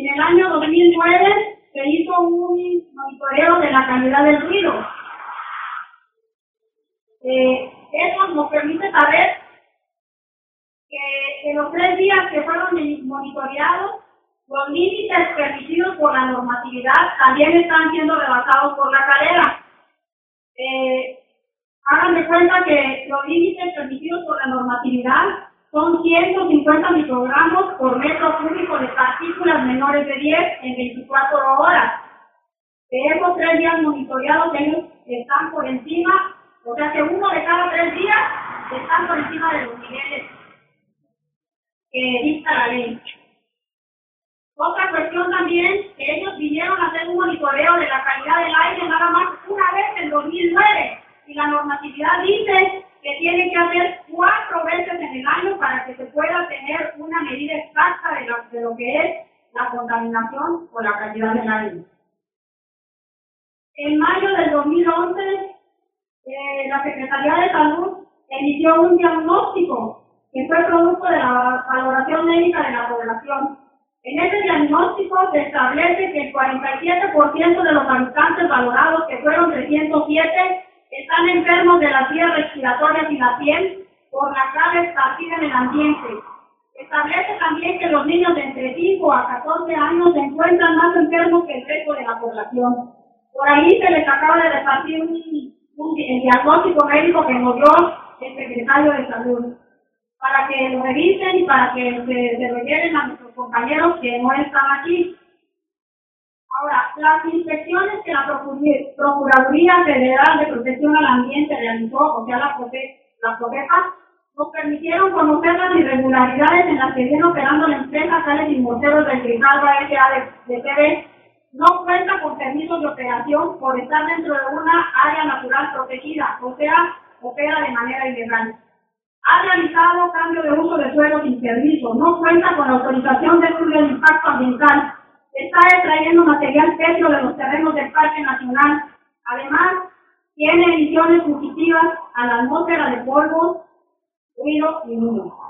En el año 2009 se hizo un monitoreo de la calidad del ruido. Eh, eso nos permite saber que en los tres días que fueron monitoreados, los límites permitidos por la normatividad también están siendo rebasados por la carrera. Eh, hagan de cuenta que los límites permitidos por la normatividad son 150 microgramos por metro cúbico menores de 10 en 24 horas. De esos tres días monitoreados, ellos están por encima, o sea que uno de cada tres días están por encima de los niveles que dicta la ley. Otra cuestión también, que ellos vinieron a hacer un monitoreo de la calidad del aire nada más una vez en 2009 y la normatividad dice que tiene que hacer cuatro veces en el año para que se pueda tener una medida exacta de lo que es la contaminación o la calidad del aire. En mayo del 2011, eh, la Secretaría de Salud emitió un diagnóstico que fue producto de la valoración médica de la población. En ese diagnóstico se establece que el 47% de los habitantes valorados, que fueron 307, están enfermos de las vías respiratorias y la piel por la cara esparcida en el ambiente. Establece también que los niños de entre 5 a 14 años se encuentran más enfermos que el resto de la población. Por ahí se les acaba de repartir un, diagnóstico médico que nos dio el secretario de Salud para que lo revisen y para que se, lo lleven a nuestros compañeros que no están aquí. Ahora, las inspecciones que la Procuraduría Federal de Protección al Ambiente realizó, o sea, la, la PROFEPA, nos permitieron conocer las irregularidades en las que viene operando la empresa Sales y Morteros del Grijalva S.A. de, de. No cuenta con permisos de operación por estar dentro de una área natural protegida, o sea, opera de manera ilegal. Ha realizado cambio de uso de suelo sin permiso, no cuenta con autorización de estudio de impacto ambiental, está extrayendo material petro de los terrenos del Parque Nacional. Además, tiene emisiones fugitivas a la atmósfera de polvo, ruido y.